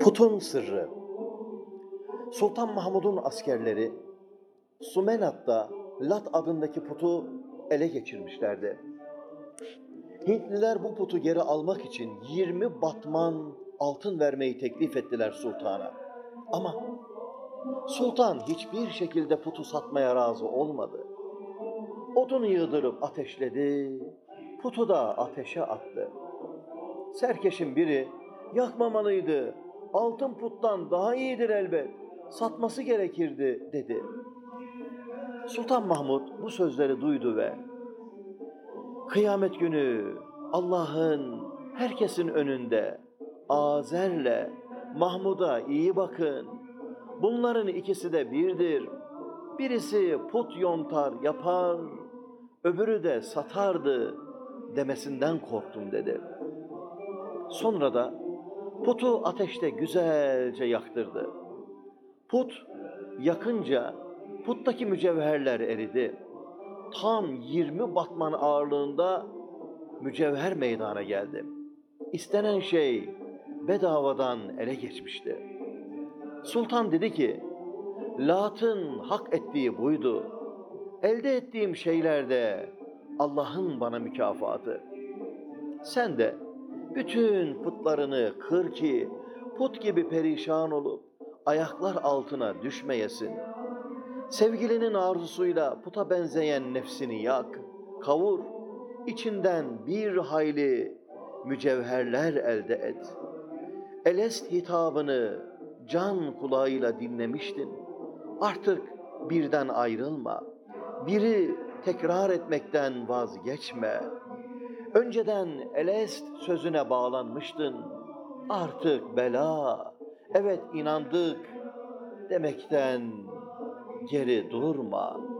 Putun sırrı Sultan Mahmud'un askerleri Sumenat'ta Lat adındaki putu ele geçirmişlerdi. Hintliler bu putu geri almak için 20 batman altın vermeyi teklif ettiler sultana. Ama sultan hiçbir şekilde putu satmaya razı olmadı. Odunu yığdırıp ateşledi, putu da ateşe attı. Serkeşin biri yakmamalıydı, altın puttan daha iyidir elbet, satması gerekirdi dedi. Sultan Mahmud bu sözleri duydu ve kıyamet günü Allah'ın herkesin önünde Azer'le Mahmud'a iyi bakın. Bunların ikisi de birdir. Birisi put yontar yapar, öbürü de satardı demesinden korktum dedi. Sonra da putu ateşte güzelce yaktırdı. Put yakınca puttaki mücevherler eridi. Tam 20 batman ağırlığında mücevher meydana geldi. İstenen şey bedavadan ele geçmişti. Sultan dedi ki, Lat'ın hak ettiği buydu. Elde ettiğim şeylerde Allah'ın bana mükafatı. Sen de bütün putlarını kır ki put gibi perişan olup ayaklar altına düşmeyesin. Sevgilinin arzusuyla puta benzeyen nefsini yak, kavur, içinden bir hayli mücevherler elde et. Elest hitabını can kulağıyla dinlemiştin. Artık birden ayrılma. Biri tekrar etmekten vazgeçme. Önceden elest sözüne bağlanmıştın. Artık bela, evet inandık demekten geri durma.''